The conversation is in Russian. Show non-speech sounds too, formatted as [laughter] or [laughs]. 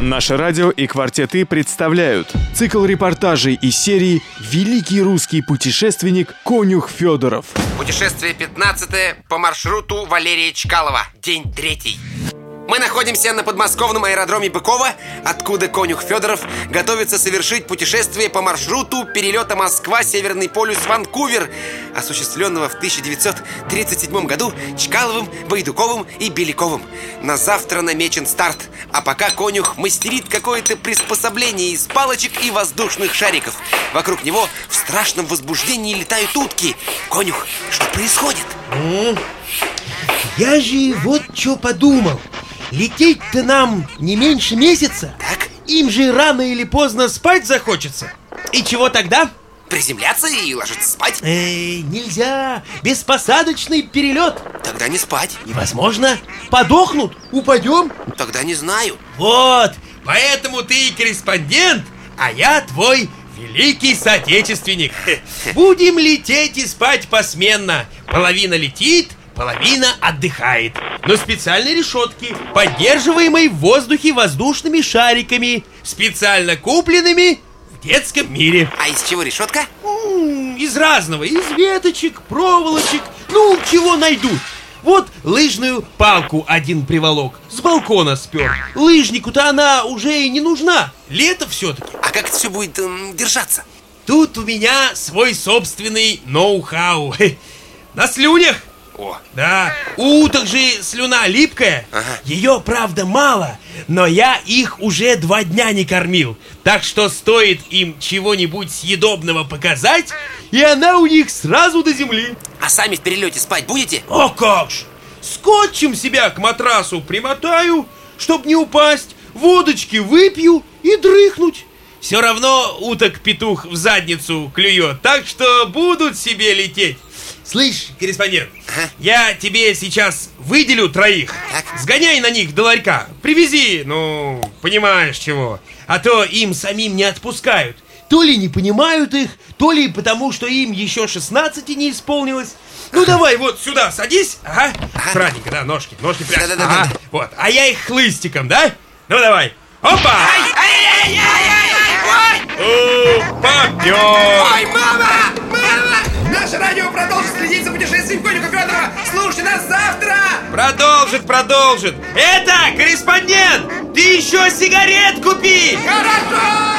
Наше радио и «Квартеты» представляют цикл репортажей из серии «Великий русский путешественник Конюх Федоров». Путешествие 15 по маршруту Валерия Чкалова. День третий. Мы находимся на подмосковном аэродроме Быкова, откуда конюх Федоров готовится совершить путешествие по маршруту перелета Москва-Северный полюс-Ванкувер, осуществленного в 1937 году Чкаловым, Байдуковым и Беляковым. На завтра намечен старт, а пока конюх мастерит какое-то приспособление из палочек и воздушных шариков. Вокруг него в страшном возбуждении летают утки. Конюх, что происходит? Я же вот что подумал. Лететь-то нам не меньше месяца. Так, Им же рано или поздно спать захочется. И чего тогда? приземляться и ложиться спать? Эй, нельзя. Беспосадочный перелет. Тогда не спать. Невозможно. Подохнут. Упадем. Тогда не знаю. Вот. Поэтому ты и корреспондент, а я твой великий соотечественник. [laughs] Будем лететь и спать посменно. Половина летит, половина отдыхает. Но специальной решетки, поддерживаемой в воздухе воздушными шариками, специально купленными в детском мире. А из чего решетка? Из разного, из веточек, проволочек, ну, чего найдут. Вот лыжную палку один приволок, с балкона спер. Лыжнику-то она уже и не нужна. Лето все-таки. А как это все будет эм, держаться? Тут у меня свой собственный ноу-хау. [laughs] На слюнях. О, Да, у уток же слюна липкая. Ага. Ее, правда, мало, но я их уже два дня не кормил. Так что стоит им чего-нибудь съедобного показать, и она у них сразу до земли. а сами в перелете спать будете? О как ж! Скотчем себя к матрасу примотаю, чтоб не упасть, водочки выпью и дрыхнуть. Все равно уток петух в задницу клюет, так что будут себе лететь. Слышь, корреспондент, Ага. я тебе сейчас выделю троих. Так. Сгоняй на них до ларька. Привези, ну, понимаешь чего. А то им самим не отпускают. То ли не понимают их, то ли потому, что им еще 16 не исполнилось. Ну давай, вот сюда садись. Ага. Аккуратненько, да, ножки, ножки прячь. Да-да-да-да. Ага, вот. А я их хлыстиком, да? Ну давай. Опа! О, попёр! Ой, мама! Мама! Наше радио продолжит следить за путешествием Конюха Федорова! Слушайте нас завтра! Продолжит, продолжит. Это корреспондент! Ты еще сигарет купи! Хорошо!